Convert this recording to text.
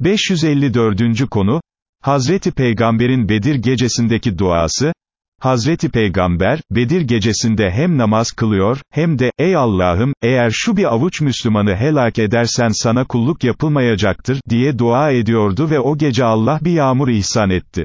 554. konu, Hazreti Peygamber'in Bedir gecesindeki duası, Hazreti Peygamber, Bedir gecesinde hem namaz kılıyor, hem de, ey Allah'ım, eğer şu bir avuç Müslümanı helak edersen sana kulluk yapılmayacaktır, diye dua ediyordu ve o gece Allah bir yağmur ihsan etti.